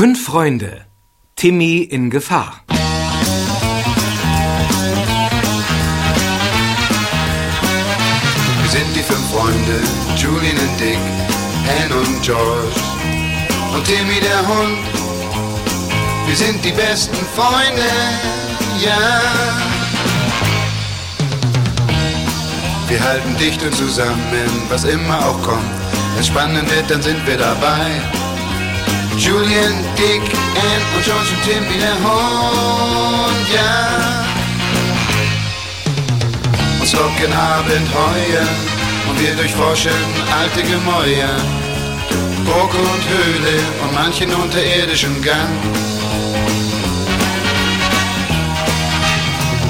Fünf Freunde. Timmy in Gefahr. Wir sind die fünf Freunde, Julian und Dick, Anne und George und Timmy der Hund. Wir sind die besten Freunde, ja. Wir halten dicht und zusammen, was immer auch kommt. Wenn spannend wird, dann sind wir dabei. Julian, Dick, Anne und George und Timmy der Hund, ja. Uns locken Abenteuer und wir durchforschen alte Gemäuer. Burg und Höhle und manchen unterirdischen Gang.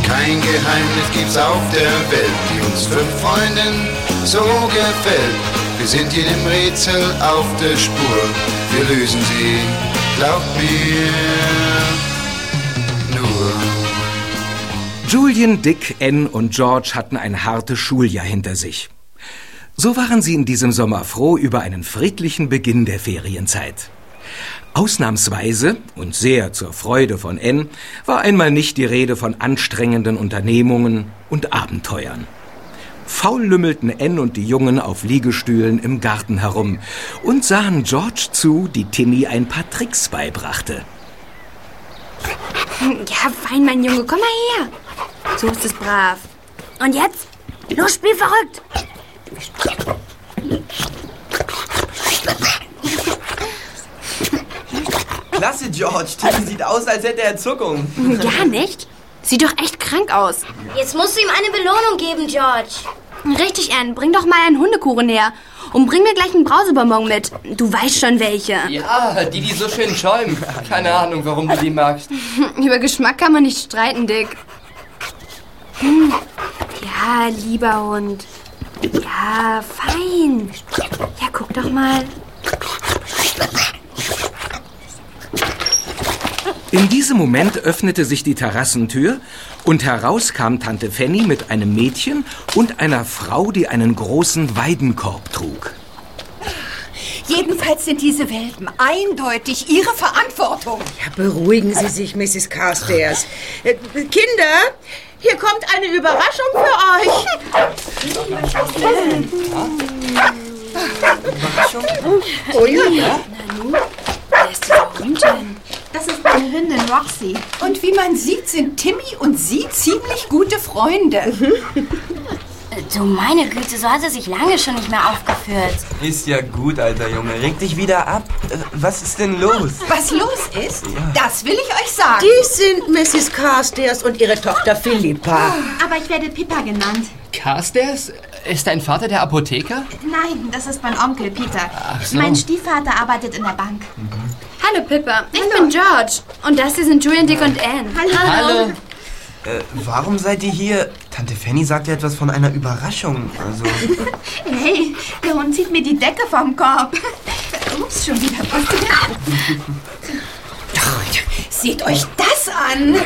Kein Geheimnis gibt's auf der Welt, die uns fünf Freunden so gefällt. Wir sind jedem Rätsel auf der Spur, wir lösen sie, glaubt mir. Julian, Dick, Anne und George hatten ein hartes Schuljahr hinter sich. So waren sie in diesem Sommer froh über einen friedlichen Beginn der Ferienzeit. Ausnahmsweise und sehr zur Freude von Anne war einmal nicht die Rede von anstrengenden Unternehmungen und Abenteuern. Faul lümmelten Anne und die Jungen auf Liegestühlen im Garten herum und sahen George zu, die Timmy ein paar Tricks beibrachte. Ja, fein, mein Junge, komm mal her. So ist es brav. Und jetzt? Los, spiel verrückt. Klasse, George. Timmy sieht aus, als hätte er Zuckung. Ja, nicht? Sieht doch echt krank aus. Jetzt musst du ihm eine Belohnung geben, George. Richtig, Anne. Bring doch mal einen Hundekuchen her. Und bring mir gleich einen Brausebonbon mit. Du weißt schon welche. Ja, die, die so schön schäumen. Keine Ahnung, warum du die magst. Über Geschmack kann man nicht streiten, Dick. Hm. Ja, lieber Hund. Ja, fein. Ja, guck doch mal. In diesem Moment öffnete sich die Terrassentür und heraus kam Tante Fanny mit einem Mädchen und einer Frau, die einen großen Weidenkorb trug. Jedenfalls sind diese Welpen eindeutig Ihre Verantwortung. Ja, beruhigen Sie sich, Mrs. Carstairs. Äh, Kinder, hier kommt eine Überraschung für euch. Überraschung? Oh ja. Wer ist dieser Hund denn? Das ist meine Hündin Roxy. Und wie man sieht, sind Timmy und Sie ziemlich gute Freunde. Du meine Güte, so hat er sich lange schon nicht mehr aufgeführt. Ist ja gut, alter Junge. Reg dich wieder ab. Äh, Was ist denn los? Was los ist, das will ich euch sagen. Die sind Mrs. Carstairs und ihre Tochter Philippa. Aber ich werde Pippa genannt. Carstairs? Ist dein Vater der Apotheker? Nein, das ist mein Onkel Peter. so. Mein Stiefvater arbeitet in der Bank. Hallo, Pippa. Ich bin George. Und das hier sind Julian, Dick und Anne. Hallo. Äh, warum seid ihr hier? Tante Fanny sagte etwas von einer Überraschung. Also, Hey, der Hund zieht mir die Decke vom Korb. Ups, schon wieder was. Seht euch das an.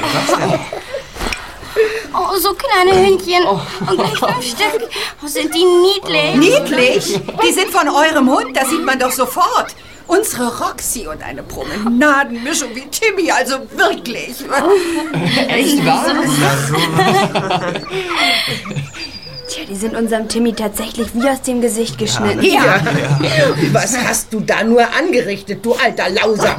Oh, so kleine Hündchen. Und gleich fünf Stück. Oh, sind die niedlich. Niedlich? Die sind von eurem Hund, das sieht man doch sofort. Unsere Roxy und eine Promenadenmischung wie Timmy, also wirklich. echt wahr? Tja, die sind unserem Timmy tatsächlich wie aus dem Gesicht geschnitten. Ja, Was hast du da nur angerichtet, du alter Lauser?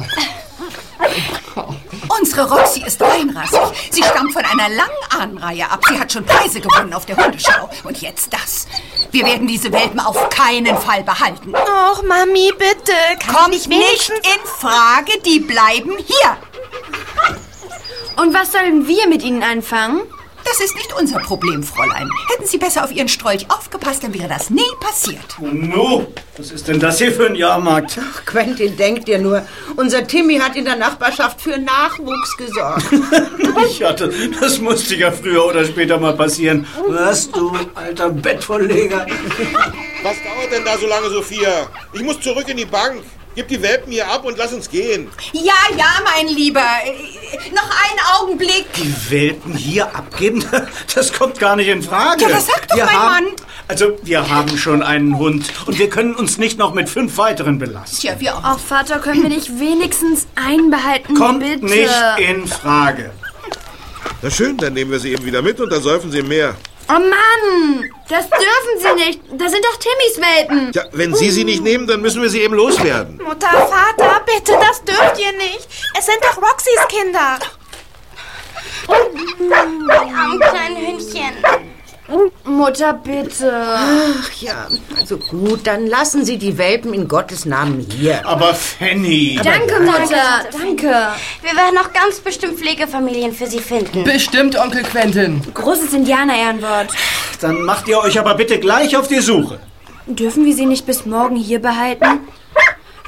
unsere Roxy ist reinrassig. Sie stammt von einer langen Ahnenreihe ab. Sie hat schon Preise gewonnen auf der Hundeschau. Und jetzt das. Wir werden diese Welpen auf keinen Fall behalten. Och, Mami, bitte. Kann Kommt ich nicht in Frage, die bleiben hier. Und was sollen wir mit ihnen anfangen? Das ist nicht unser Problem, Fräulein. Hätten Sie besser auf Ihren Strolch aufgepasst, dann wäre das nie passiert. No, was ist denn das hier für ein Jahrmarkt? Ach, Quentin, denk dir nur, unser Timmy hat in der Nachbarschaft für Nachwuchs gesorgt. Ich hatte, das musste ja früher oder später mal passieren. Was, du alter Bettvorleger? Was dauert denn da so lange, Sophia? Ich muss zurück in die Bank. Gib die Welpen hier ab und lass uns gehen. Ja, ja, mein Lieber. Noch einen Augenblick. Die Welpen hier abgeben? Das kommt gar nicht in Frage. Ja, das sagt doch Wir mein haben, Mann. Also, wir haben schon einen Hund und wir können uns nicht noch mit fünf weiteren belasten. Tja, wir auch. Oh, Vater, können wir nicht wenigstens einen behalten? Kommt bitte. nicht in Frage. Na schön, dann nehmen wir sie eben wieder mit und dann säufen sie mehr. Oh Mann, das dürfen Sie nicht. Das sind doch Timmys Welpen. Tja, wenn Sie sie nicht nehmen, dann müssen wir sie eben loswerden. Mutter, Vater, bitte, das dürft ihr nicht. Es sind doch Roxys Kinder. Die armen kleinen Hündchen. Mutter, bitte. Ach ja, also gut, dann lassen Sie die Welpen in Gottes Namen hier. Aber Fanny. Danke, Mutter. Danke. Wir werden noch ganz bestimmt Pflegefamilien für sie finden. Bestimmt, Onkel Quentin. Großes Indianer-Ehrenwort. Dann macht ihr euch aber bitte gleich auf die Suche. Dürfen wir sie nicht bis morgen hier behalten?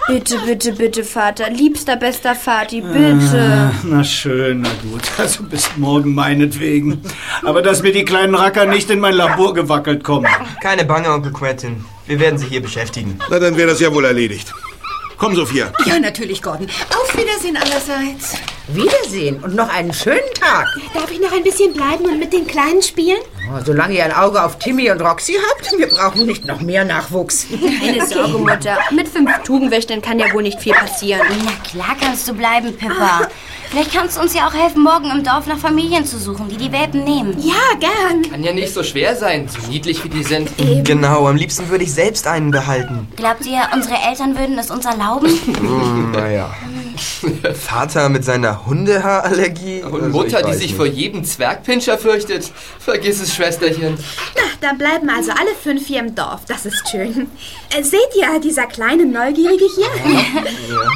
Bitte, bitte, bitte, Vater. Liebster, bester Vati, bitte. Na schön, na gut. Also bis morgen meinetwegen. Aber dass mir die kleinen Racker nicht in mein Labor gewackelt kommen. Keine Bange, Onkel Quentin. Wir werden sie hier beschäftigen. Na, dann wäre das ja wohl erledigt. Komm, Sophia. Ja, natürlich, Gordon. Auf Wiedersehen allerseits. Wiedersehen und noch einen schönen Tag. Darf ich noch ein bisschen bleiben und mit den Kleinen spielen? Oh, solange ihr ein Auge auf Timmy und Roxy habt, wir brauchen nicht noch mehr Nachwuchs. Keine Sorge, Mutter. Mit fünf Tugendwächtern kann ja wohl nicht viel passieren. Na klar kannst du bleiben, Pippa. Vielleicht kannst du uns ja auch helfen, morgen im Dorf nach Familien zu suchen, die die Welpen nehmen. Ja, gern. Kann ja nicht so schwer sein, so niedlich wie die sind. Genau, am liebsten würde ich selbst einen behalten. Glaubt ihr, unsere Eltern würden es uns erlauben? Hm, naja. Vater mit seiner Hundehaarallergie? Und Also, Mutter, die sich nicht. vor jedem Zwergpinscher fürchtet. Vergiss es, Schwesterchen. Na, dann bleiben also alle fünf hier im Dorf. Das ist schön. Äh, seht ihr, dieser kleine Neugierige hier?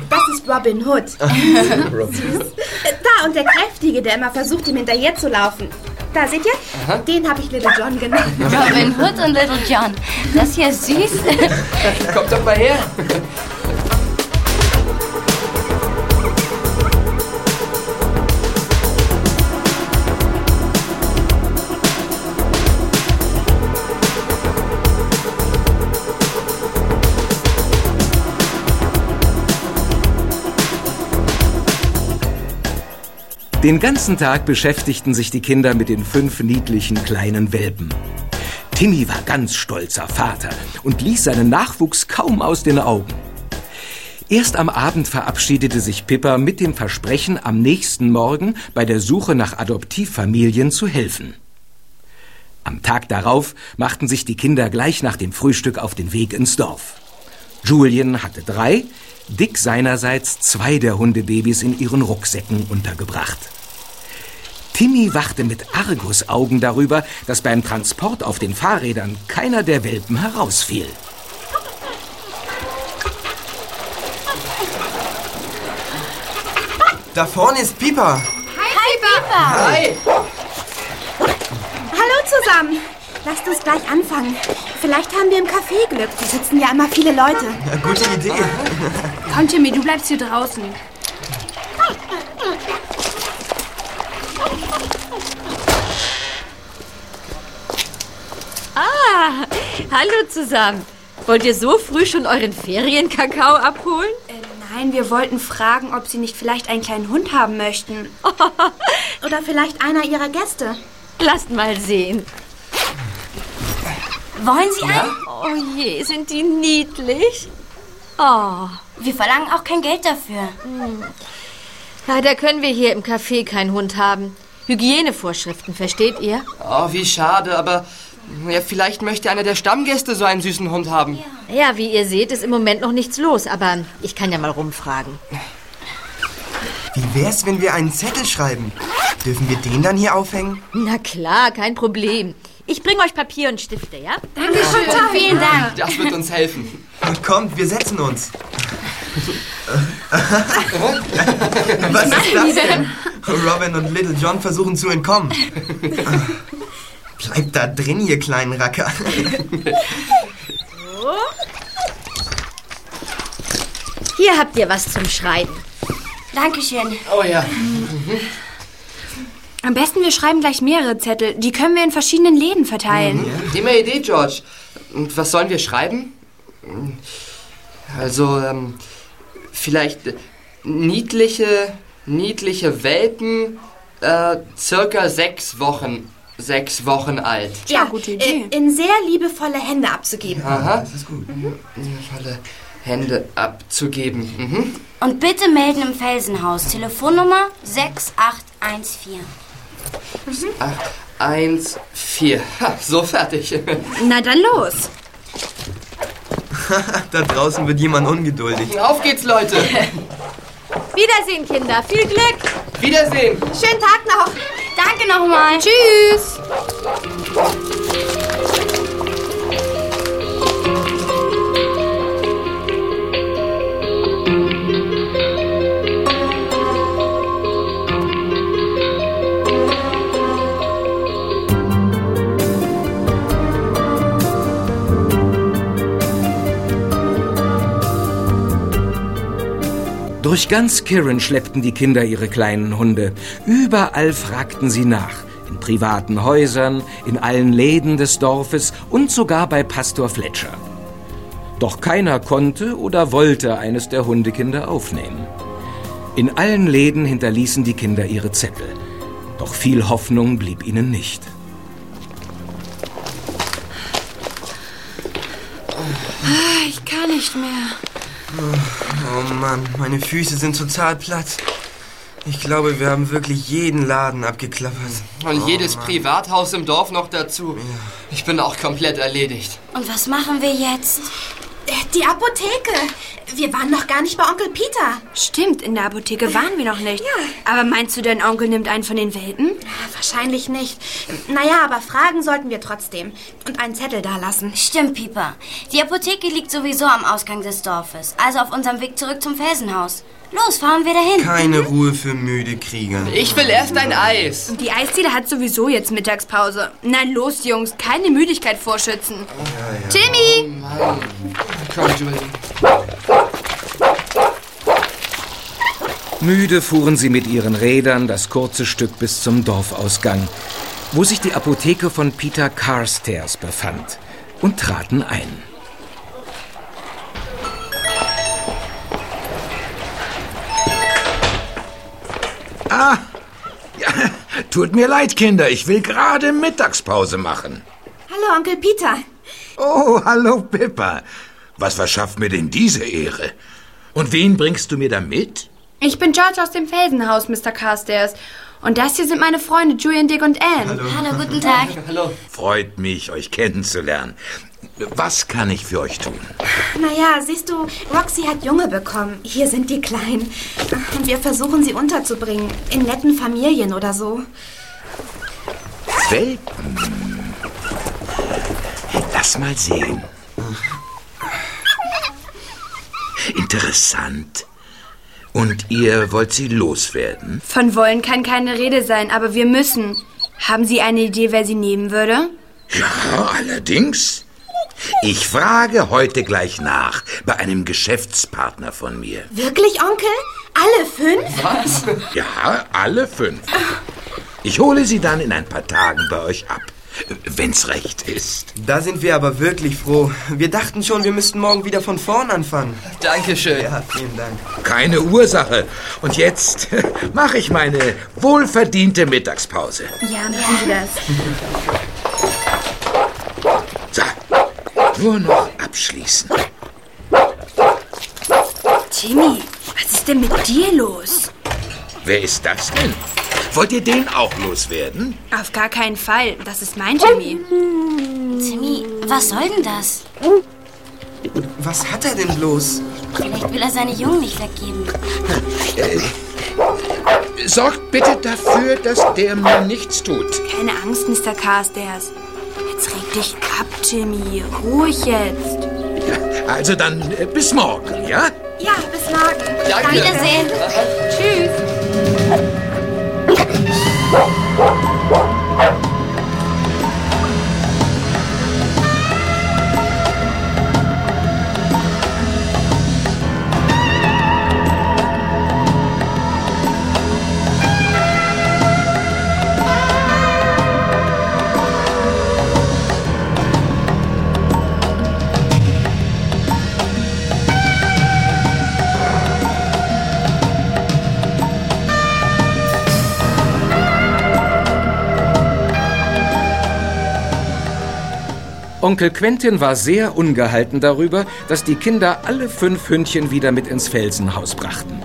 Das ist Robin Hood. Da, und der Kräftige, der immer versucht, ihm hinterher zu laufen. Da, seht ihr? Den habe ich Little John genannt. Robin Hood und Little John. Das hier ist süß. Kommt doch mal her. Den ganzen Tag beschäftigten sich die Kinder mit den fünf niedlichen kleinen Welpen. Timmy war ganz stolzer Vater und ließ seinen Nachwuchs kaum aus den Augen. Erst am Abend verabschiedete sich Pippa mit dem Versprechen, am nächsten Morgen bei der Suche nach Adoptivfamilien zu helfen. Am Tag darauf machten sich die Kinder gleich nach dem Frühstück auf den Weg ins Dorf. Julian hatte drei, Dick seinerseits zwei der Hundebabys in ihren Rucksäcken untergebracht. Timmy wachte mit Argusaugen darüber, dass beim Transport auf den Fahrrädern keiner der Welpen herausfiel. Da vorne ist Pieper. Hi, Pippa. Hi. Hallo zusammen. Lasst uns gleich anfangen. Vielleicht haben wir im Café Glück. Da sitzen ja immer viele Leute. Ja, gute Idee. Komm, Timmy, du bleibst hier draußen. Ah, hallo zusammen. Wollt ihr so früh schon euren Ferienkakao abholen? Äh, nein, wir wollten fragen, ob Sie nicht vielleicht einen kleinen Hund haben möchten. Oder vielleicht einer ihrer Gäste. Lasst mal sehen. Wollen Sie einen? Oh je, sind die niedlich. Oh, Wir verlangen auch kein Geld dafür. leider können wir hier im Café keinen Hund haben. Hygienevorschriften, versteht ihr? Oh, wie schade, aber ja, vielleicht möchte einer der Stammgäste so einen süßen Hund haben. Ja, wie ihr seht, ist im Moment noch nichts los, aber ich kann ja mal rumfragen. Wie wär's, wenn wir einen Zettel schreiben? Dürfen wir den dann hier aufhängen? Na klar, kein Problem. Ich bringe euch Papier und Stifte, ja? Dankeschön. Vielen Dank. Das wird uns helfen. Kommt, wir setzen uns. Was ist das denn? Robin und Little John versuchen zu entkommen. Bleibt da drin, ihr kleinen Racker. Hier habt ihr was zum Schreiben. Dankeschön. Oh ja. Am besten wir schreiben gleich mehrere Zettel. Die können wir in verschiedenen Läden verteilen. Prima Idee, George. Und was sollen wir schreiben? Also, ähm, vielleicht äh, niedliche, niedliche Welpen, äh, circa sechs Wochen. sechs Wochen alt. Ja, gute Idee. In sehr liebevolle Hände abzugeben. Aha. Das ist gut. Liebevolle Hände abzugeben. Mhm. Und bitte melden im Felsenhaus. Telefonnummer 6814. Acht, eins, vier. Ha, so fertig. Na dann los. da draußen wird jemand ungeduldig. Auf geht's, Leute. Wiedersehen, Kinder. Viel Glück. Wiedersehen. Schönen Tag noch. Danke nochmal. Tschüss. Durch ganz Kirin schleppten die Kinder ihre kleinen Hunde. Überall fragten sie nach. In privaten Häusern, in allen Läden des Dorfes und sogar bei Pastor Fletcher. Doch keiner konnte oder wollte eines der Hundekinder aufnehmen. In allen Läden hinterließen die Kinder ihre Zettel. Doch viel Hoffnung blieb ihnen nicht. Ah, Ich kann nicht mehr. Oh Mann, meine Füße sind total platt. Ich glaube, wir haben wirklich jeden Laden abgeklappert. Und Oh, jedes Mann. Privathaus im Dorf noch dazu. Ich bin auch komplett erledigt. Und was machen wir jetzt? Die Apotheke. Wir waren noch gar nicht bei Onkel Peter. Stimmt, in der Apotheke waren wir noch nicht. Ja. Aber meinst du, dein Onkel nimmt einen von den Welpen? Wahrscheinlich nicht. Naja, aber fragen sollten wir trotzdem. Und einen Zettel dalassen. Stimmt, Pieper. Die Apotheke liegt sowieso am Ausgang des Dorfes, also auf unserem Weg zurück zum Felsenhaus. Los, fahren wir dahin. Keine Ruhe für müde Krieger. Ich will erst ein Eis. Und die Eisdiele hat sowieso jetzt Mittagspause. Na los, Jungs, keine Müdigkeit vorschützen. Timmy! Komm, Julie. Müde fuhren sie mit ihren Rädern das kurze Stück bis zum Dorfausgang, wo sich die Apotheke von Peter Carstairs befand, und traten ein. Ah, ja, tut mir leid, Kinder, ich will gerade Mittagspause machen. Hallo, Onkel Peter. Oh, hallo, Pippa. Was verschafft mir denn diese Ehre? Und wen bringst du mir da mit? Ich bin George aus dem Felsenhaus, Mr. Carstairs. Und das hier sind meine Freunde Julian, Dick und Anne. Hallo, guten Tag. Hallo. Freut mich, euch kennenzulernen. Was kann ich für euch tun? Naja, siehst du, Roxy hat Junge bekommen. Hier sind die Kleinen. Und wir versuchen sie unterzubringen. In netten Familien oder so. Welpen? Lass mal sehen. Interessant. Und ihr wollt sie loswerden? Von wollen kann keine Rede sein, aber wir müssen. Haben Sie eine Idee, wer sie nehmen würde? Ja, allerdings. Ich frage heute gleich nach bei einem Geschäftspartner von mir. Wirklich, Onkel? Alle fünf? Was? Ja, alle fünf. Ich hole sie dann in ein paar Tagen bei euch ab, wenn's recht ist. Da sind wir aber wirklich froh. Wir dachten schon, wir müssten morgen wieder von vorn anfangen. Dankeschön. Ja, vielen Dank. Keine Ursache. Und jetzt mache ich meine wohlverdiente Mittagspause. Ja, machen Sie das. So, nur noch abschließen. Timmy, was ist denn mit dir los? Wer ist das denn? Wollt ihr den auch loswerden? Auf gar keinen Fall. Das ist mein Timmy. Timmy, was soll denn das? Was hat er denn bloß? Vielleicht will er seine Jungen nicht weggeben. Sorgt bitte dafür, dass der mir nichts tut. Keine Angst, Mr. Carstairs. Jetzt reg dich ab, Timmy. Ruhig jetzt. Also dann äh, bis morgen, ja? Ja, bis morgen. Danke. Wiedersehen. Tschüss. Whoa! Onkel Quentin war sehr ungehalten darüber, dass die Kinder alle fünf Hündchen wieder mit ins Felsenhaus brachten.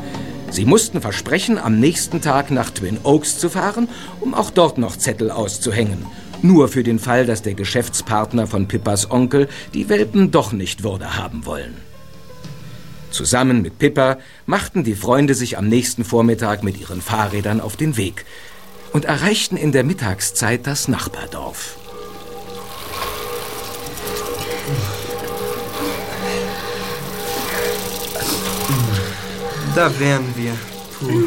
Sie mussten versprechen, am nächsten Tag nach Twin Oaks zu fahren, um auch dort noch Zettel auszuhängen. Nur für den Fall, dass der Geschäftspartner von Pippas Onkel die Welpen doch nicht würde haben wollen. Zusammen mit Pippa machten die Freunde sich am nächsten Vormittag mit ihren Fahrrädern auf den Weg und erreichten in der Mittagszeit das Nachbardorf. Da wären wir. Puh.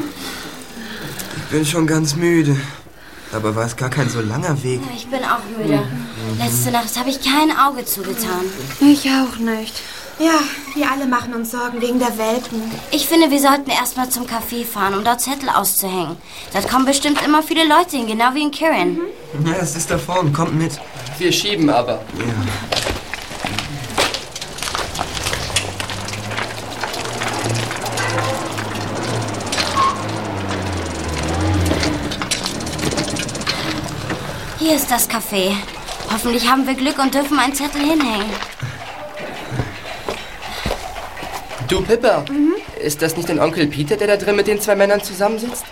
Ich bin schon ganz müde. Aber war es gar kein so langer Weg. Ich bin auch müde. Letzte Nacht habe ich kein Auge zugetan. Ich auch nicht. Ja, wir alle machen uns Sorgen wegen der Welpen. Ich finde, wir sollten erstmal zum Café fahren, um dort Zettel auszuhängen. Dort kommen bestimmt immer viele Leute hin, genau wie in Kirin. Ja, es ist da vorne. Kommt mit. Wir schieben aber. Ja. Hier ist das Café. Hoffentlich haben wir Glück und dürfen einen Zettel hinhängen. Du, Pippa, ist das nicht dein Onkel Peter, der da drin mit den zwei Männern zusammensitzt?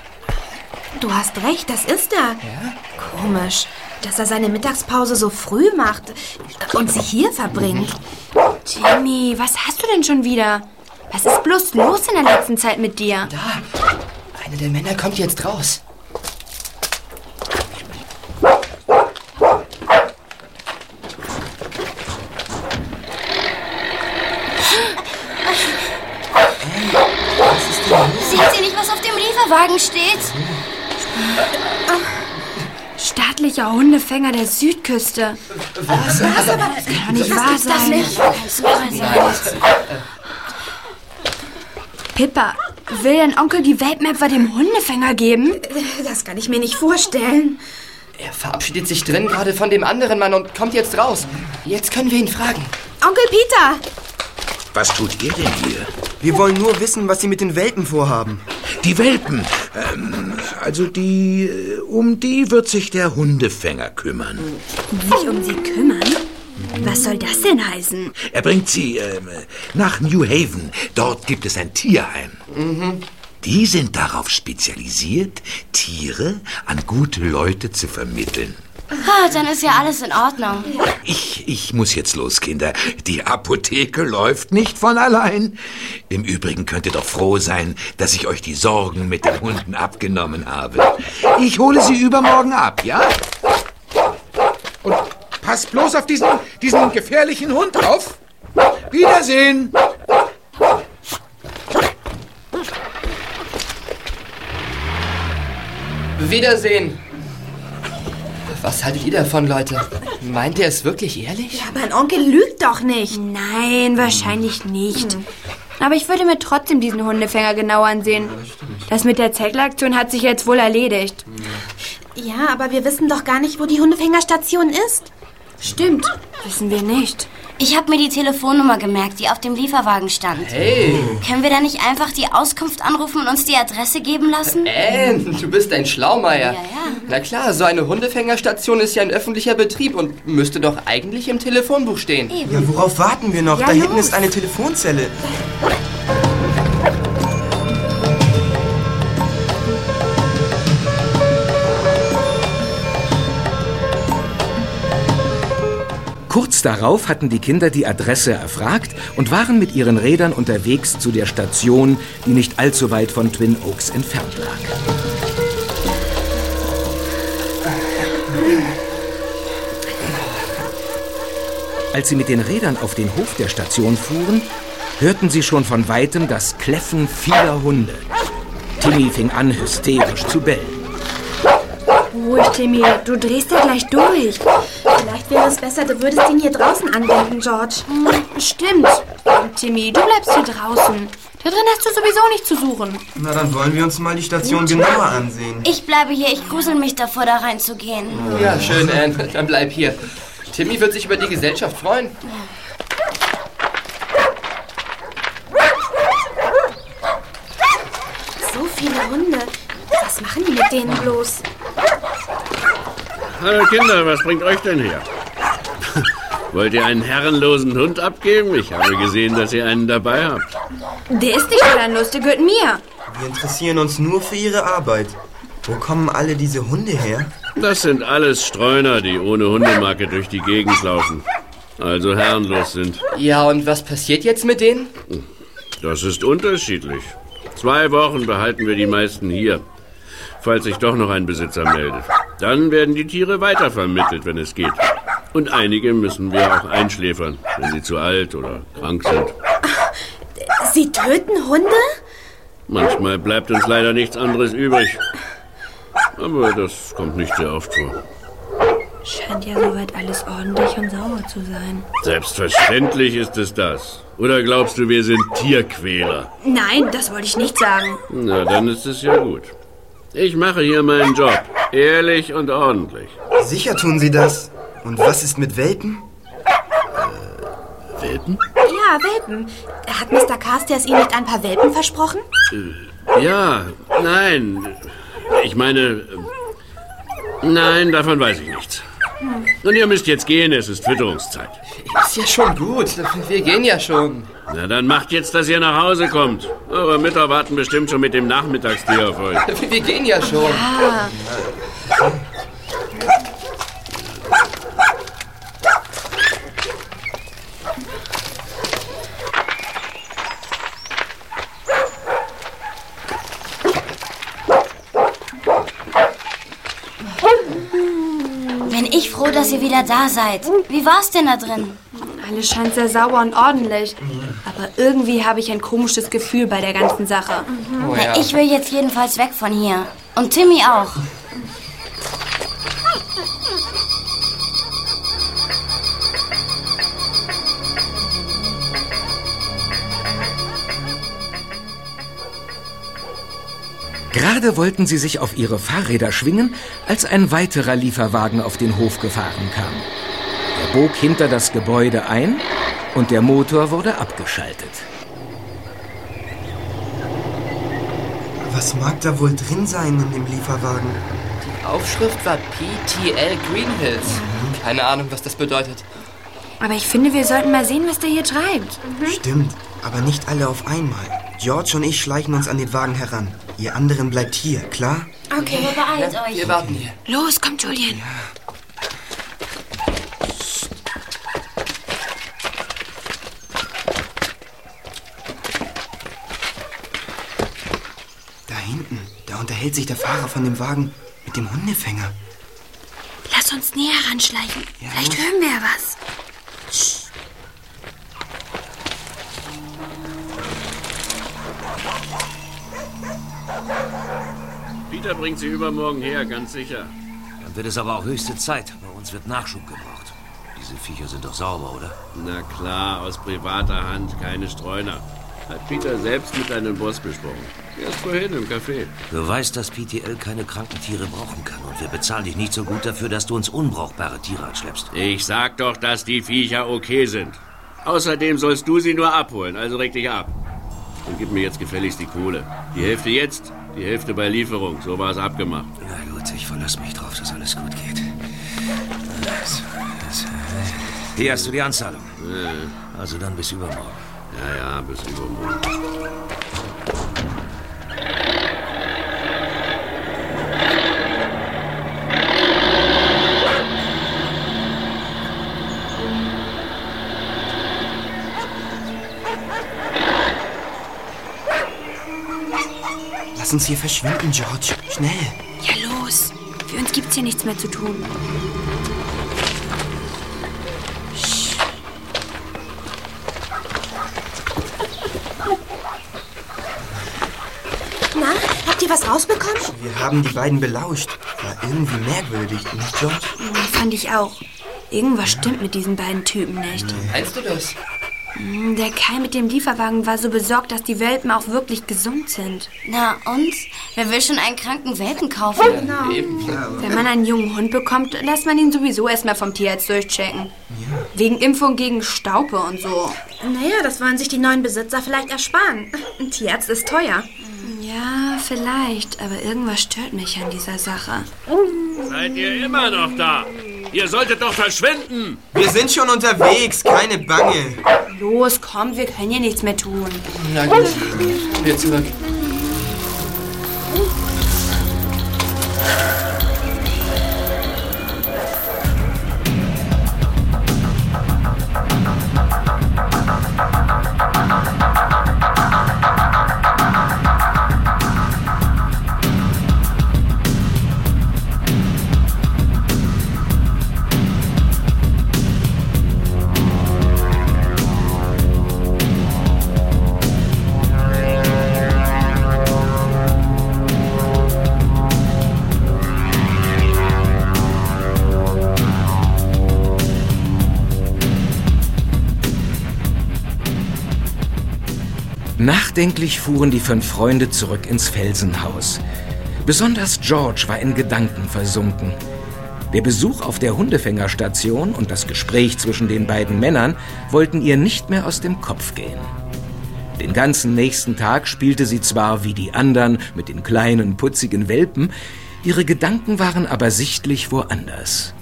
Du hast recht, das ist er. Ja? Komisch, dass er seine Mittagspause so früh macht und sie hier verbringt. Timmy, was hast du denn schon wieder? Was ist bloß los in der letzten Zeit mit dir? Da, einer der Männer kommt jetzt raus. Sehen Sie nicht, was auf Lieferwagen steht? Staatlicher Hundefänger der Südküste. Was? Das, aber, das kann doch nicht das wahr sein. nicht. Pippa, will dein Onkel die etwa dem Hundefänger geben? Das kann ich mir nicht vorstellen. Er verabschiedet sich drin gerade von dem anderen Mann und kommt jetzt raus. Jetzt können wir ihn fragen. Onkel Peter! Was tut ihr denn hier? Wir wollen nur wissen, was Sie mit den Welpen vorhaben. Die Welpen. Ähm, also die. äh, Um die wird sich der Hundefänger kümmern. Sich um sie kümmern? Was soll das denn heißen? Er bringt sie ähm, nach New Haven. Dort gibt es ein Tierheim. Die sind darauf spezialisiert, Tiere an gute Leute zu vermitteln. Ah, dann ist ja alles in Ordnung. Ich, ich muss jetzt los, Kinder. Die Apotheke läuft nicht von allein. Im Übrigen könnt ihr doch froh sein, dass ich euch die Sorgen mit den Hunden abgenommen habe. Ich hole sie übermorgen ab, ja? Und passt bloß auf diesen, diesen gefährlichen Hund auf. Wiedersehen. Wiedersehen. Was haltet ihr davon, Leute? Meint er es wirklich ehrlich? Aber ein Onkel lügt doch nicht. Nein, wahrscheinlich nicht. Aber ich würde mir trotzdem diesen Hundefänger genau ansehen. Das mit der Zettelaktion hat sich jetzt wohl erledigt. Ja, aber wir wissen doch gar nicht, wo die Hundefängerstation ist. Stimmt, wissen wir nicht. Ich habe mir die Telefonnummer gemerkt, die auf dem Lieferwagen stand. Hey. Können wir da nicht einfach die Auskunft anrufen und uns die Adresse geben lassen? Anne, du bist ein Schlaumeier. Ja, ja. Na klar, so eine Hundefängerstation ist ja ein öffentlicher Betrieb und müsste doch eigentlich im Telefonbuch stehen. Ja, worauf warten wir noch? Ja, da hinten los. ist eine Telefonzelle. Kurz darauf hatten die Kinder die Adresse erfragt und waren mit ihren Rädern unterwegs zu der Station, die nicht allzu weit von Twin Oaks entfernt lag. Als sie mit den Rädern auf den Hof der Station fuhren, hörten sie schon von weitem das Kläffen vieler Hunde. Timmy fing an, hysterisch zu bellen. Ruhig, Timmy, du drehst ja gleich durch. Vielleicht wäre es besser, du würdest ihn hier draußen anwenden, George. Hm, Stimmt. Timmy, du bleibst hier draußen. Da drin hast du sowieso nichts zu suchen. Na, dann wollen wir uns mal die Station genauer ansehen. Ich bleibe hier, ich grusel mich davor, da reinzugehen. Ja, schön, Anne. Dann bleib hier. Timmy wird sich über die Gesellschaft freuen. So viele Hunde. Was machen die mit denen bloß? Hallo Kinder, was bringt euch denn her? Wollt ihr einen herrenlosen Hund abgeben? Ich habe gesehen, dass ihr einen dabei habt. Der ist nicht herrenlos, der gehört mir. Wir interessieren uns nur für Ihre Arbeit. Wo kommen alle diese Hunde her? Das sind alles Streuner, die ohne Hundemarke durch die Gegend laufen. Also herrenlos sind. Ja, und was passiert jetzt mit denen? Das ist unterschiedlich. Zwei Wochen behalten wir die meisten hier. Falls sich doch noch ein Besitzer meldet. Dann werden die Tiere weitervermittelt, wenn es geht. Und einige müssen wir auch einschläfern, wenn sie zu alt oder krank sind. Sie töten Hunde? Manchmal bleibt uns leider nichts anderes übrig. Aber das kommt nicht sehr oft vor. Scheint ja soweit alles ordentlich und sauber zu sein. Selbstverständlich ist es das. Oder glaubst du, wir sind Tierquäler? Nein, das wollte ich nicht sagen. Na, dann ist es ja gut. Ich mache hier meinen Job. Ehrlich und ordentlich. Sicher tun Sie das. Und was ist mit Welpen? Äh, Welpen? Ja, Welpen. Hat Mr. Carstairs Ihnen nicht ein paar Welpen versprochen? Äh, ja, nein. Ich meine. Äh, nein, davon weiß ich nichts. Und ihr müsst jetzt gehen, es ist Fütterungszeit. Ist ja schon gut. Wir gehen ja schon. Na, dann macht jetzt, dass ihr nach Hause kommt. Eure Mütter warten bestimmt schon mit dem Nachmittagstee auf euch. Wir gehen ja schon. Ja. Bin ich froh, dass ihr wieder da seid. Wie war's denn da drin? Alles scheint sehr sauber und ordentlich. Aber irgendwie habe ich ein komisches Gefühl bei der ganzen Sache. Oh, ja. Na, ich will jetzt jedenfalls weg von hier. Und Timmy auch. Gerade wollten sie sich auf ihre Fahrräder schwingen, als ein weiterer Lieferwagen auf den Hof gefahren kam. Er bog hinter das Gebäude ein und der Motor wurde abgeschaltet. Was mag da wohl drin sein in dem Lieferwagen? Die Aufschrift war PTL Green Hills. Keine Ahnung, was das bedeutet. Aber ich finde, wir sollten mal sehen, was der hier treibt. Mhm. Stimmt, aber nicht alle auf einmal. George und ich schleichen uns an den Wagen heran. Ihr anderen bleibt hier, klar? Okay, beeilt ja, euch. Wir warten hier. Los, kommt, Julian. Ja. Da hinten, da unterhält sich der Fahrer von dem Wagen mit dem Hundefänger. Lass uns näher ranschleichen. Ja, Vielleicht hören wir ja was. Peter bringt sie übermorgen her, ganz sicher. Dann wird es aber auch höchste Zeit. Bei uns wird Nachschub gebraucht. Diese Viecher sind doch sauber, oder? Na klar, aus privater Hand, keine Streuner. Hat Peter selbst mit deinem Boss besprochen. Erst vorhin im Café. Du weißt, dass PTL keine kranken Tiere brauchen kann. Und wir bezahlen dich nicht so gut dafür, dass du uns unbrauchbare Tiere anschleppst. Ich sag doch, dass die Viecher okay sind. Außerdem sollst du sie nur abholen, also reg dich ab. Und gib mir jetzt gefälligst die Kohle. Die Hälfte jetzt, die Hälfte bei Lieferung. So war es abgemacht. Na gut, ich verlasse mich drauf, dass alles gut geht. Also, also, hier hast du die Anzahlung. Ja. Also dann bis übermorgen. Ja, ja, bis übermorgen. Lass uns hier verschwinden, George. Schnell. Ja, los. Für uns gibt's hier nichts mehr zu tun. Na, habt ihr was rausbekommen? Wir haben die beiden belauscht. War irgendwie merkwürdig, nicht, George? Fand ich auch. Irgendwas stimmt mit diesen beiden Typen nicht. Meinst du das? Hm, Der Kai mit dem Lieferwagen war so besorgt, dass die Welpen auch wirklich gesund sind. Na und? Wer will schon einen kranken Welpen kaufen? Genau. Wenn man einen jungen Hund bekommt, lässt man ihn sowieso erstmal vom Tierarzt durchchecken. Wegen Impfung gegen Staupe und so. Naja, das wollen sich die neuen Besitzer vielleicht ersparen. Ein Tierarzt ist teuer. Ja, vielleicht, aber irgendwas stört mich an dieser Sache. Seid ihr immer noch da? Ihr solltet doch verschwinden! Wir sind schon unterwegs, keine Bange. Los, komm, wir können hier nichts mehr tun. Na gut, wir zurück. Nachdenklich fuhren die fünf Freunde zurück ins Felsenhaus. Besonders George war in Gedanken versunken. Der Besuch auf der Hundefängerstation und das Gespräch zwischen den beiden Männern wollten ihr nicht mehr aus dem Kopf gehen. Den ganzen nächsten Tag spielte sie zwar wie die anderen mit den kleinen, putzigen Welpen, ihre Gedanken waren aber sichtlich woanders.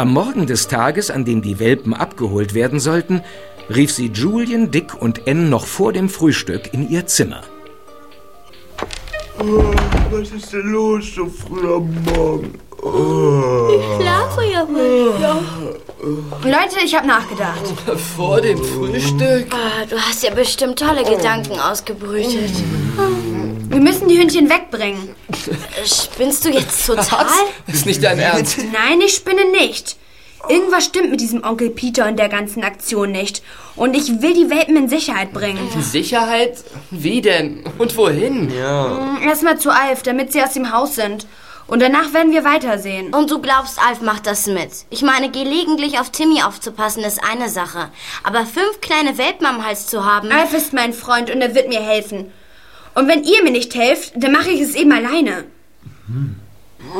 Am Morgen des Tages, an dem die Welpen abgeholt werden sollten, rief sie Julian, Dick und Ann noch vor dem Frühstück in ihr Zimmer. Oh, was ist denn los so früh am Morgen? Oh. Ich schlafe ja mal. Leute, ich habe nachgedacht. Vor dem Frühstück? Ah, du hast ja bestimmt tolle Gedanken ausgebrütet. Wir müssen die Hündchen wegbringen. Spinnst du jetzt total? Ist nicht dein Ernst. Nein, ich spinne nicht. Irgendwas stimmt mit diesem Onkel Peter und der ganzen Aktion nicht. Und ich will die Welpen in Sicherheit bringen. Sicherheit? Wie denn? Und wohin? Ja. Erstmal zu Alf, damit sie aus dem Haus sind. Und danach werden wir weitersehen. Und du glaubst, Alf macht das mit? Ich meine, gelegentlich auf Timmy aufzupassen ist eine Sache. Aber fünf kleine Welpen am Hals zu haben... Alf ist mein Freund und er wird mir helfen. Und wenn ihr mir nicht helft, dann mache ich es eben alleine.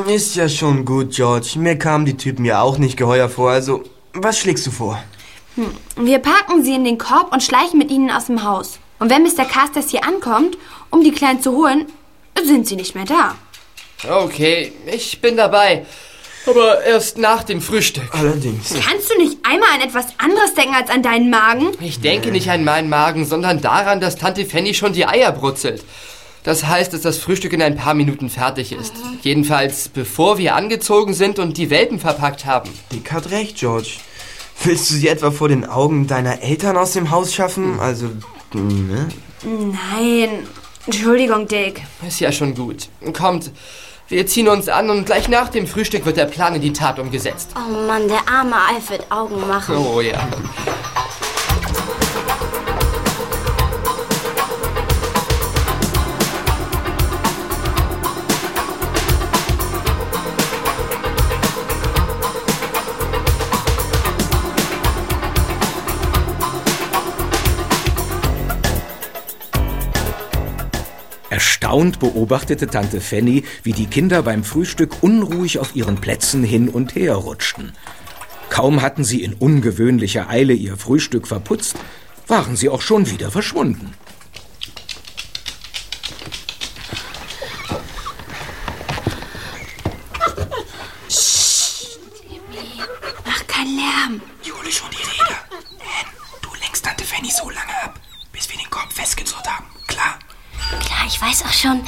Ist ja schon gut, George. Mir kamen die Typen ja auch nicht geheuer vor. Also, was schlägst du vor? Hm. Wir packen sie in den Korb und schleichen mit ihnen aus dem Haus. Und wenn Mr. Carsters hier ankommt, um die Kleinen zu holen, sind sie nicht mehr da. Okay, ich bin dabei. Aber erst nach dem Frühstück. Allerdings. Kannst du nicht einmal an etwas anderes denken als an deinen Magen? Ich denke nicht an meinen Magen, sondern daran, dass Tante Fanny schon die Eier brutzelt. Das heißt, dass das Frühstück in ein paar Minuten fertig ist. Jedenfalls bevor wir angezogen sind und die Welpen verpackt haben. Dick hat recht, George. Willst du sie etwa vor den Augen deiner Eltern aus dem Haus schaffen? Also, ne? Nein. Entschuldigung, Dick. Ist ja schon gut. Kommt, wir ziehen uns an und gleich nach dem Frühstück wird der Plan in die Tat umgesetzt. Oh Mann, der arme Alf wird Augen machen. Oh ja. Erstaunt beobachtete Tante Fanny, wie die Kinder beim Frühstück unruhig auf ihren Plätzen hin und her rutschten. Kaum hatten sie in ungewöhnlicher Eile ihr Frühstück verputzt, waren sie auch schon wieder verschwunden. Mach keinen Lärm. Jule, schon die Rede. Ann, du lenkst Tante Fanny so lange ab, bis wir den Korb festgezurrt haben. Ich weiß auch schon.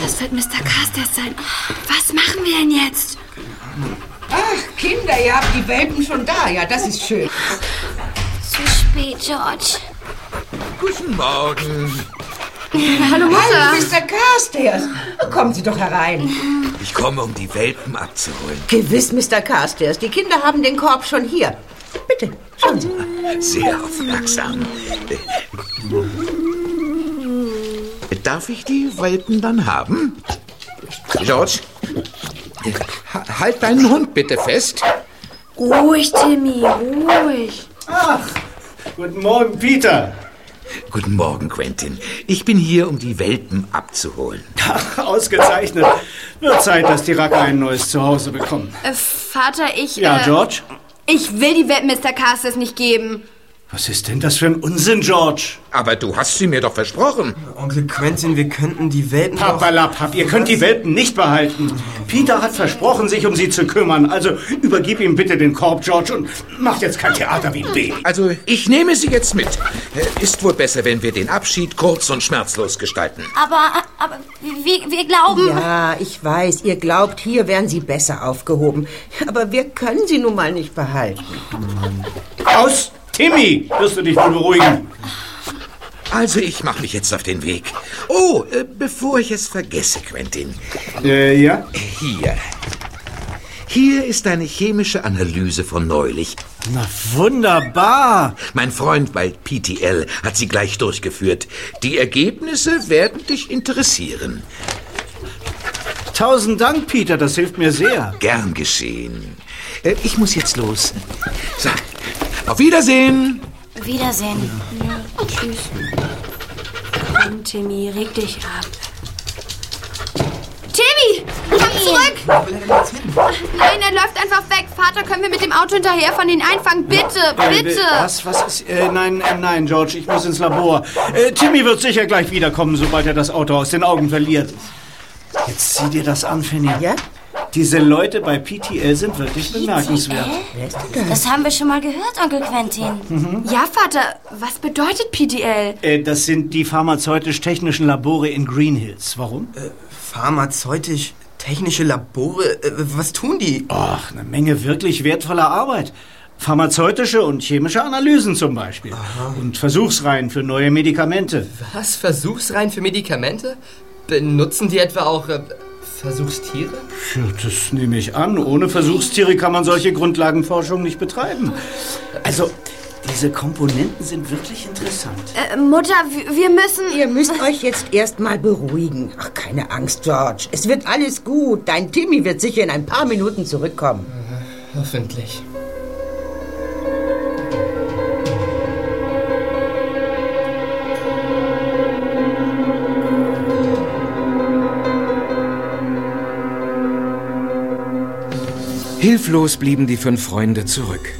Das wird Mr. Carsters sein. Was machen wir denn jetzt? Ach, Kinder, ihr habt die Welpen schon da. Ja, das ist schön. Zu spät, George. Guten Morgen. Hallo, Mutter. Hallo, Mr. Carstairs. Kommen Sie doch herein. Ich komme, um die Welpen abzuholen. Gewiss, Mr. Carstairs. Die Kinder haben den Korb schon hier. Bitte, schauen Sie mal. Sehr aufmerksam. Darf ich die Welpen dann haben? George, ha- halt deinen Hund bitte fest. Ruhig, Timmy, ruhig. Ach, guten Morgen, Peter. Guten Morgen, Quentin. Ich bin hier, um die Welpen abzuholen. Ach, ausgezeichnet. Wird Zeit, dass die Racker ein neues Zuhause bekommen. Äh, Vater, ich. Ja, äh, George? Ich will die Welpen Mr. Carsters nicht geben. Was ist denn das für ein Unsinn, George? Aber du hast sie mir doch versprochen. Onkel Quentin, wir könnten die Welpen. Papalapap, ihr könnt die Welpen nicht behalten. Peter hat versprochen, sich um sie zu kümmern. Also übergib ihm bitte den Korb, George, und mach jetzt kein Theater wie ein Baby. Also, ich nehme sie jetzt mit. Äh, Ist wohl besser, wenn wir den Abschied kurz und schmerzlos gestalten. Aber, aber wir, wir glauben... Ja, ich weiß, ihr glaubt, hier wären sie besser aufgehoben. Aber wir können sie nun mal nicht behalten. Aus! Timmy, wirst du dich wohl beruhigen. Also, ich mache mich jetzt auf den Weg. Oh, äh, bevor ich es vergesse, Quentin. Äh, ja? Hier. Hier ist eine chemische Analyse von neulich. Na, wunderbar. Mein Freund bei PTL hat sie gleich durchgeführt. Die Ergebnisse werden dich interessieren. Tausend Dank, Peter, das hilft mir sehr. Gern geschehen. Äh, Ich muss jetzt los. So, auf Wiedersehen. Wiedersehen. Ja, tschüss. Komm, Timmy, reg dich ab. Timmy, komm zurück! Nein, er läuft einfach weg. Vater, können wir mit dem Auto hinterherfahren, ihn einfangen? Bitte, Äh, bitte! Was, was ist... Äh, nein, äh, nein, George, ich muss ins Labor. Äh, Timmy wird sicher gleich wiederkommen, sobald er das Auto aus den Augen verliert. Jetzt sieh dir das an, Fanny. Ja? Diese Leute bei PTL sind wirklich bemerkenswert. Das haben wir schon mal gehört, Onkel Quentin. Mhm. Ja, Vater, was bedeutet PDL? Äh, das sind die pharmazeutisch-technischen Labore in Green Hills. Warum? Äh, pharmazeutisch technische Labore? Äh, was tun die? Ach, eine Menge wirklich wertvoller Arbeit. Pharmazeutische und chemische Analysen zum Beispiel. Und Versuchsreihen für neue Medikamente. Was? Versuchsreihen für Medikamente? Benutzen die etwa auch äh, Versuchstiere? Ja, das nehme ich an. Ohne Versuchstiere kann man solche Grundlagenforschung nicht betreiben. Also, diese Komponenten sind wirklich interessant. Äh, Mutter, wir wir müssen... Ihr müsst euch jetzt erstmal beruhigen. Ach, keine Angst, George. Es wird alles gut. Dein Timmy wird sicher in ein paar Minuten zurückkommen. Hoffentlich. Hilflos blieben die fünf Freunde zurück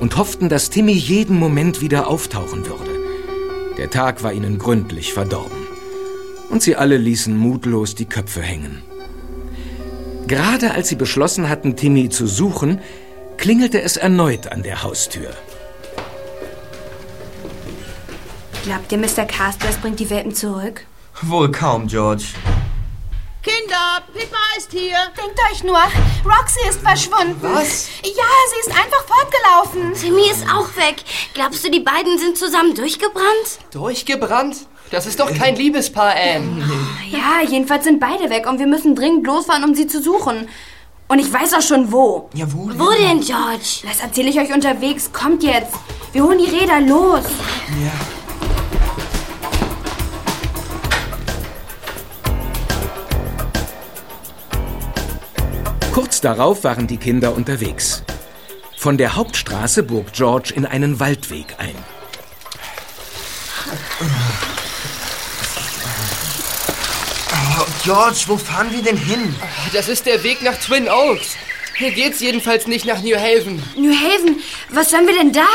und hofften, dass Timmy jeden Moment wieder auftauchen würde. Der Tag war ihnen gründlich verdorben. Und sie alle ließen mutlos die Köpfe hängen. Gerade als sie beschlossen hatten, Timmy zu suchen, klingelte es erneut an der Haustür. Glaubt ihr, Mr. Carstairs bringt die Welpen zurück? Wohl kaum, George. Kinder, Pippa ist hier. Denkt euch nur, Roxy ist verschwunden. Was? Ja, sie ist einfach fortgelaufen. Timmy ist auch weg. Glaubst du, die beiden sind zusammen durchgebrannt? Durchgebrannt? Das ist doch kein Liebespaar, Anne. Ja, jedenfalls sind beide weg und wir müssen dringend losfahren, um sie zu suchen. Und ich weiß auch schon wo. Ja, wo denn? Wo denn, George? Das erzähle ich euch unterwegs. Kommt jetzt. Wir holen die Räder los. Ja. Kurz darauf waren die Kinder unterwegs. Von der Hauptstraße bog George in einen Waldweg ein. Oh, George, wo fahren wir denn hin? Das ist der Weg nach Twin Oaks. Hier geht's jedenfalls nicht nach New Haven. New Haven, was sollen wir denn da?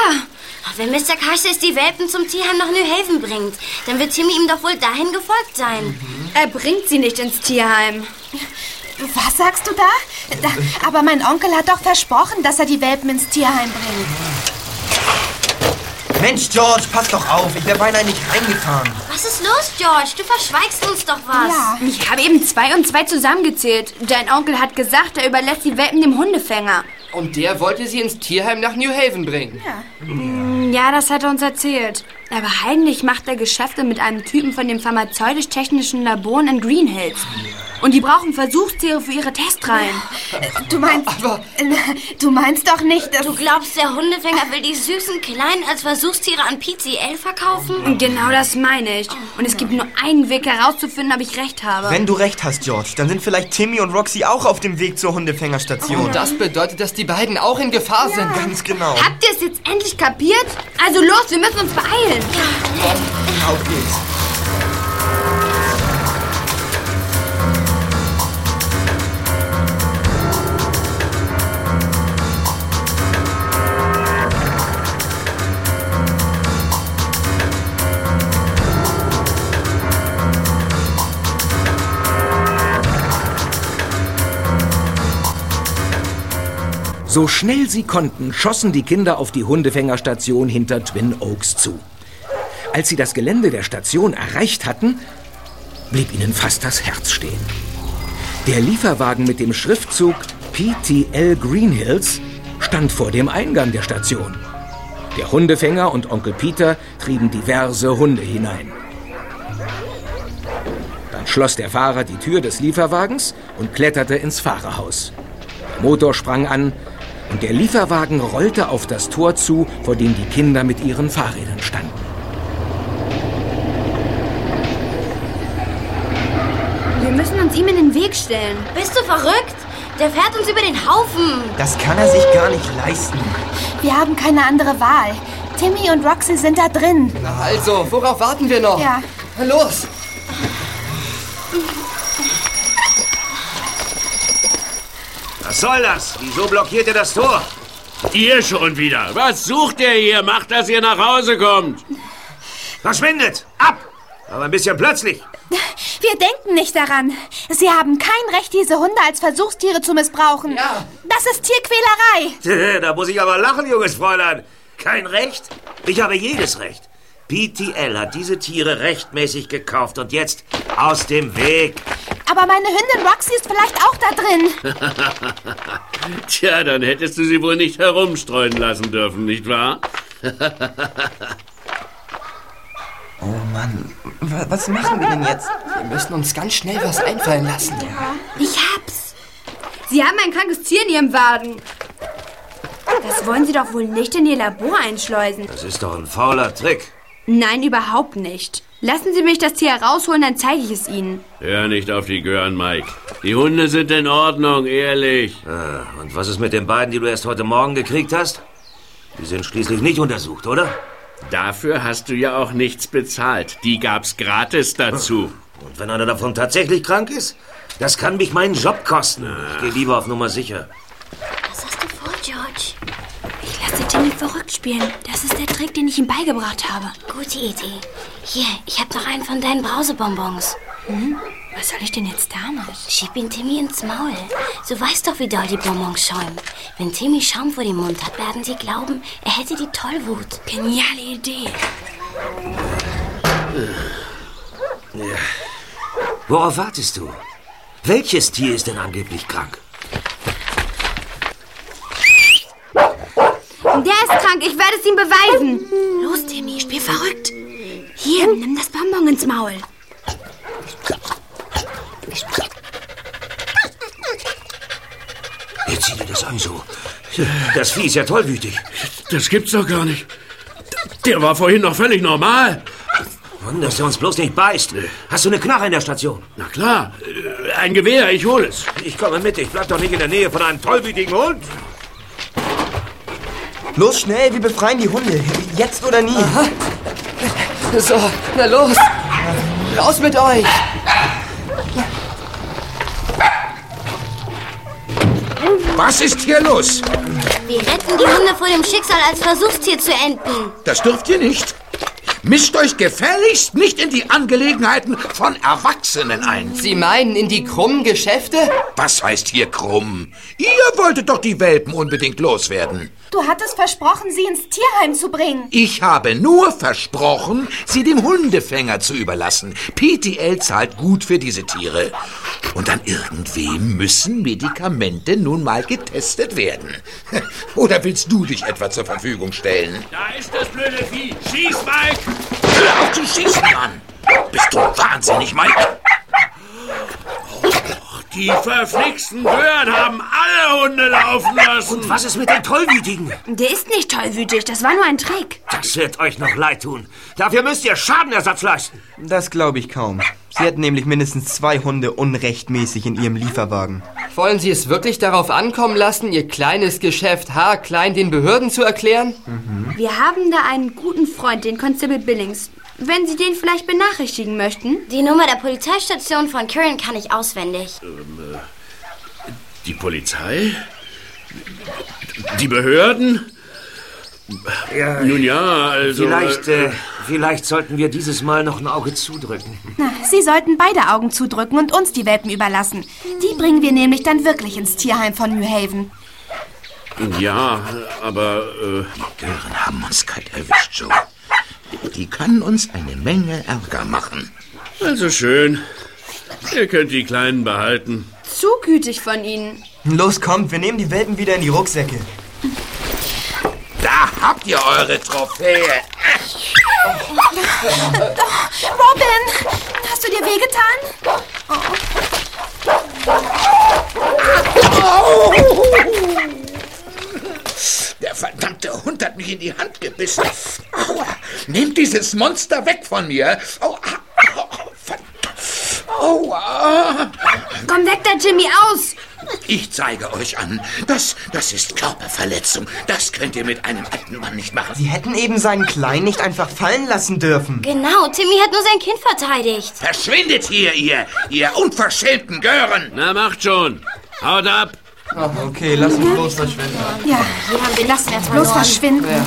Wenn Mr. Carstairs die Welpen zum Tierheim nach New Haven bringt, dann wird Timmy ihm doch wohl dahin gefolgt sein. Er bringt sie nicht ins Tierheim. Was sagst du da? da? Aber mein Onkel hat doch versprochen, dass er die Welpen ins Tierheim bringt. Mensch, George, pass doch auf. Ich wäre beinahe nicht reingefahren. Was ist los, George? Du verschweigst uns doch was. Ja. Ich habe eben zwei und zwei zusammengezählt. Dein Onkel hat gesagt, er überlässt die Welpen dem Hundefänger. Und der wollte sie ins Tierheim nach New Haven bringen. Mm, Ja, das hat er uns erzählt. Aber heimlich macht er Geschäfte mit einem Typen von den pharmazeutisch-technischen Laboren in Green Hills. Und die brauchen Versuchstiere für ihre Testreihen. Du meinst. Aber. Du meinst doch nicht, dass. Du glaubst, der Hundefänger will die süßen Kleinen als Versuchstiere an PCL verkaufen? Und genau das meine ich. Und es gibt nur einen Weg herauszufinden, ob ich recht habe. Wenn du recht hast, George, dann sind vielleicht Timmy und Roxy auch auf dem Weg zur Hundefängerstation. Und das bedeutet, dass die beiden auch in Gefahr sind. Ganz genau. Habt ihr es jetzt endlich kapiert? Also los, wir müssen uns beeilen. Auf geht's. So schnell sie konnten, schossen die Kinder auf die Hundefängerstation hinter Twin Oaks zu. Als sie das Gelände der Station erreicht hatten, blieb ihnen fast das Herz stehen. Der Lieferwagen mit dem Schriftzug PTL Green Hills stand vor dem Eingang der Station. Der Hundefänger und Onkel Peter trieben diverse Hunde hinein. Dann schloss der Fahrer die Tür des Lieferwagens und kletterte ins Fahrerhaus. Der Motor sprang an und der Lieferwagen rollte auf das Tor zu, vor dem die Kinder mit ihren Fahrrädern standen. Wir müssen uns ihm in den Weg stellen. Bist du verrückt? Der fährt uns über den Haufen. Das kann er sich gar nicht leisten. Wir haben keine andere Wahl. Timmy und Roxy sind da drin. Na also, worauf warten wir noch? Ja. Na los! Was soll das? Wieso blockiert ihr das Tor? Ihr schon wieder. Was sucht ihr hier? Macht, dass ihr nach Hause kommt. Verschwindet! Ab! Aber ein bisschen plötzlich. Wir denken nicht daran. Sie haben kein Recht, diese Hunde als Versuchstiere zu missbrauchen. Ja. Das ist Tierquälerei. Da muss ich aber lachen, junges Fräulein. Kein Recht? Ich habe jedes Recht. PTL hat diese Tiere rechtmäßig gekauft und jetzt aus dem Weg. Aber meine Hündin Roxy ist vielleicht auch da drin. Tja, dann hättest du sie wohl nicht herumstreuen lassen dürfen, nicht wahr? Oh Mann, wa- was machen wir denn jetzt? Wir müssen uns ganz schnell was einfallen lassen. Ich hab's. Sie haben ein krankes Tier in Ihrem Wagen. Das wollen Sie doch wohl nicht in Ihr Labor einschleusen. Das ist doch ein fauler Trick. Nein, überhaupt nicht. Lassen Sie mich das Tier herausholen, dann zeige ich es Ihnen. Hör nicht auf die Gören, Mike. Die Hunde sind in Ordnung, ehrlich. Ah, und was ist mit den beiden, die du erst heute Morgen gekriegt hast? Die sind schließlich nicht untersucht, oder? Dafür hast du ja auch nichts bezahlt. Die gab's gratis dazu. Und wenn einer davon tatsächlich krank ist? Das kann mich meinen Job kosten. Ich gehe lieber auf Nummer sicher. Was hast du vor, George? Timmy verrückt spielen. Das ist der Trick, den ich ihm beigebracht habe. Gute Idee. Hier, ich habe noch einen von deinen Brausebonbons. Hm? Was soll ich denn jetzt damit? Schieb ihn Timmy ins Maul. Du weißt doch, wie doll die Bonbons schäumen. Wenn Timmy Schaum vor dem Mund hat, werden sie glauben, er hätte die Tollwut. Geniale Idee. Ja. Worauf wartest du? Welches Tier ist denn angeblich krank? Der ist krank. Ich werde es ihm beweisen. Los, Timmy, spiel verrückt. Hier, nimm das Bonbon ins Maul. Jetzt sieh dir das an so. Das Vieh ist ja tollwütig. Das gibt's doch gar nicht. Der war vorhin noch völlig normal. Mann, dass er uns bloß nicht beißt. Hast du eine Knarre in der Station? Na klar. Äh, Ein Gewehr, ich hol es. Ich komme mit. Ich bleib doch nicht in der Nähe von einem tollwütigen Hund. Los, schnell, wir befreien die Hunde. Jetzt oder nie. So, na los. Raus mit euch. Was ist hier los? Wir retten die Hunde vor dem Schicksal, als Versuchstier zu enden. Das dürft ihr nicht. Mischt euch gefälligst nicht in die Angelegenheiten von Erwachsenen ein. Sie meinen in die krummen Geschäfte? Was heißt hier krumm? Ihr wolltet doch die Welpen unbedingt loswerden. Du hattest versprochen, sie ins Tierheim zu bringen. Ich habe nur versprochen, sie dem Hundefänger zu überlassen. PTL zahlt gut für diese Tiere. Und an irgendwem müssen Medikamente nun mal getestet werden. Oder willst du dich etwa zur Verfügung stellen? Da ist das blöde Vieh. Schieß, Mike! Hör auf zu schießen, Mann! Bist du wahnsinnig, Mike? Die verflixten Gören haben alle Hunde laufen lassen. Und was ist mit den Tollwütigen? Der ist nicht tollwütig. Das war nur ein Trick. Das wird euch noch leid tun. Dafür müsst ihr Schadenersatz leisten. Das glaube ich kaum. Sie hatten nämlich mindestens zwei Hunde unrechtmäßig in ihrem Lieferwagen. Wollen Sie es wirklich darauf ankommen lassen, Ihr kleines Geschäft haarklein den Behörden zu erklären? Wir haben da einen guten Freund, den Constable Billings. Wenn Sie den vielleicht benachrichtigen möchten. Die Nummer der Polizeistation von Curran kann ich auswendig. Ähm, äh, Die Polizei? Die Behörden? Ja, Nun ja, also... Vielleicht, äh, vielleicht sollten wir dieses Mal noch ein Auge zudrücken. Na, Sie sollten beide Augen zudrücken und uns die Welpen überlassen. Die bringen wir nämlich dann wirklich ins Tierheim von New Haven. Ja, aber... Äh, die Gören haben uns kalt erwischt, Joe. Die können uns eine Menge Ärger machen. Also schön. Ihr könnt die Kleinen behalten. Zu gütig von Ihnen. Los, kommt, wir nehmen die Welpen wieder in die Rucksäcke. Da habt ihr eure Trophäe. Robin, hast du dir wehgetan? Der verdammte Hund hat mich in die Hand gebissen. Aua. Nehmt dieses Monster weg von mir. Aua. Aua. Komm weg, der Jimmy, aus! Ich zeige euch an. Das, das ist Körperverletzung. Das könnt ihr mit einem alten Mann nicht machen. Sie hätten eben seinen Kleinen nicht einfach fallen lassen dürfen. Genau, Timmy hat nur sein Kind verteidigt. Verschwindet hier, ihr, ihr unverschämten Gören. Na, macht schon. Haut ab. Okay, lass uns bloß verschwinden. Ja, ja wir lassen jetzt bloß verschwinden. Ja.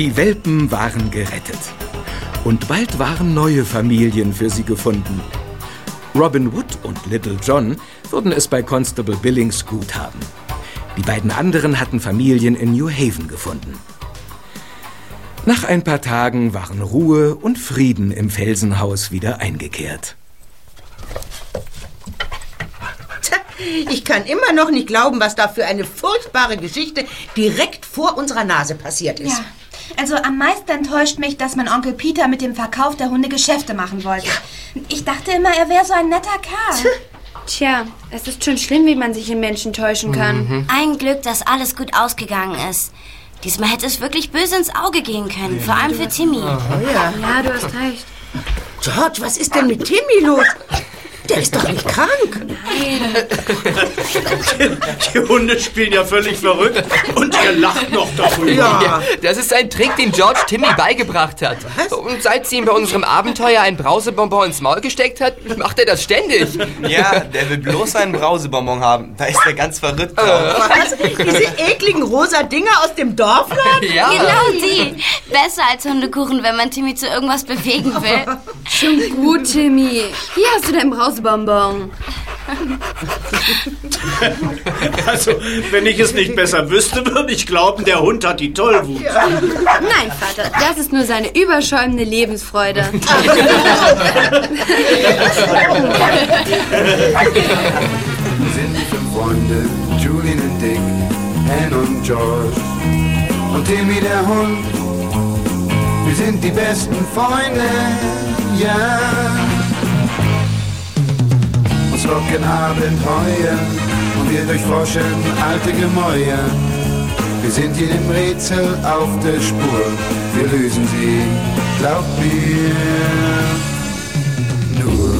Die Welpen waren gerettet. Und bald waren neue Familien für sie gefunden. Robin Wood und Little John würden es bei Constable Billings gut haben. Die beiden anderen hatten Familien in New Haven gefunden. Nach ein paar Tagen waren Ruhe und Frieden im Felsenhaus wieder eingekehrt. Ich kann immer noch nicht glauben, was da für eine furchtbare Geschichte direkt vor unserer Nase passiert ist. Ja. Also am meisten enttäuscht mich, dass mein Onkel Peter mit dem Verkauf der Hunde Geschäfte machen wollte. Ich dachte immer, er wäre so ein netter Kerl. Tja, es ist schon schlimm, wie man sich in Menschen täuschen kann. Ein Glück, dass alles gut ausgegangen ist. Diesmal hätte es wirklich böse ins Auge gehen können, vor allem für Timmy. ja. Ja, du hast recht. George, was ist denn mit Timmy los? Der ist doch nicht krank. Die Hunde spielen ja völlig verrückt und ihr lacht noch darüber. Ja, das ist ein Trick, den George Timmy beigebracht hat. Und seit sie ihm bei unserem Abenteuer ein Brausebonbon ins Maul gesteckt hat, macht er das ständig. Ja, der will bloß einen Brausebonbon haben. Da ist er ganz verrückt drauf. Was? Diese ekligen rosa Dinger aus dem Dorfladen? Ja. Genau die. Besser als Hundekuchen, wenn man Timmy zu irgendwas bewegen will. Schon gut, Timmy. Hier hast du dein Brausebonbon. Also, wenn ich es nicht besser wüsste, würde ich glauben, der Hund hat die Tollwut. Nein, Vater, das ist nur seine überschäumende Lebensfreude. sind die fünf Freunde, Julian und Dick, Anne und George und Timmy der Hund. Wir sind die besten Freunde, ja. Uns locken Abenteuer und wir durchforschen alte Gemäuer. Wir sind jedem Rätsel auf der Spur, wir lösen sie, glaubt mir, nur.